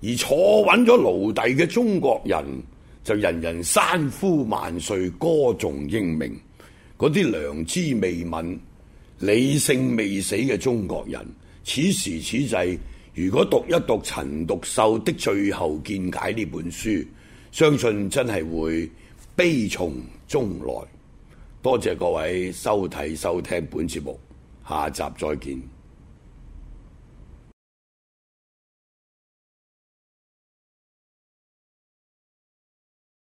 而坐稳咗奴隸嘅中国人就人人山呼万岁，歌颂英明。嗰啲良知未泯、理性未死嘅中国人，此时此际如果读一读陈独秀的最后见解呢本书，相信真系会悲从中来。多谢各位收睇收听本节目，下集再见。